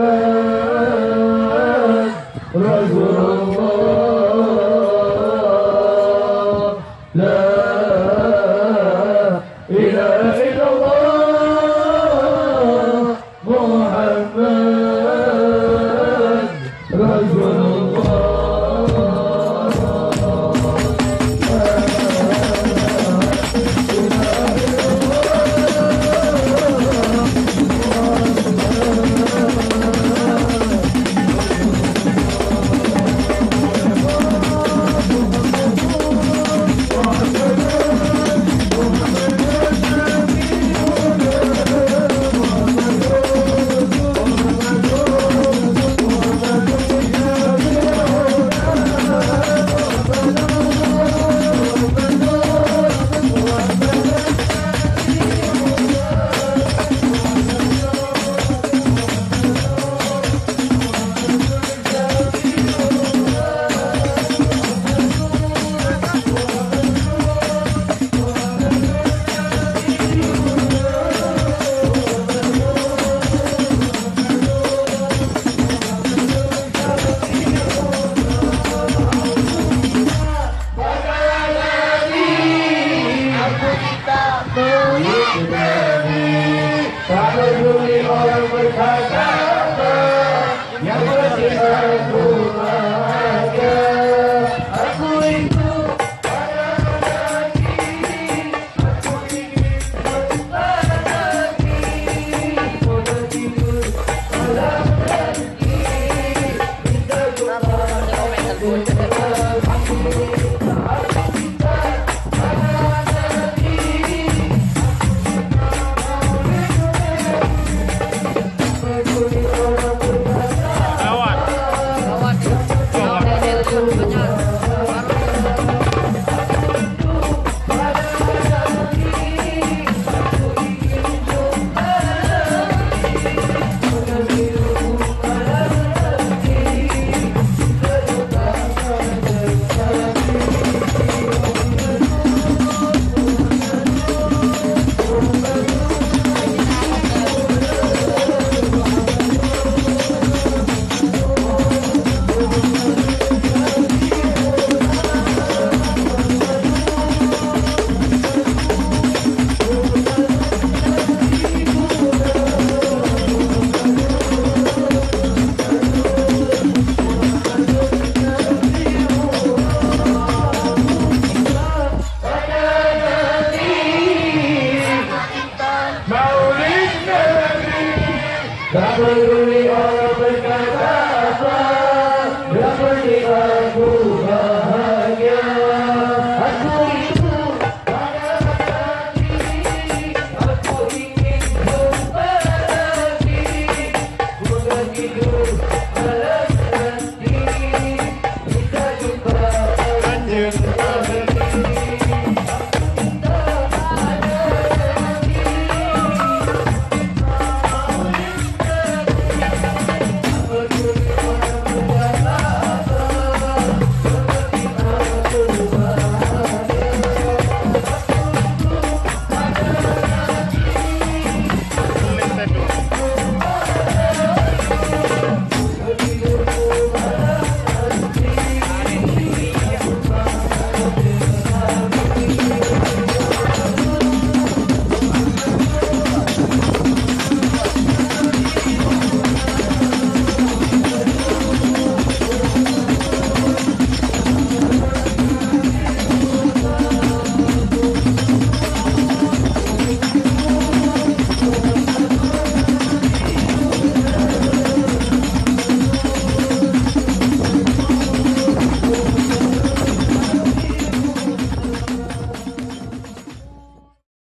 ben Resulullah the earth 안녕하세요. Traveling with me all.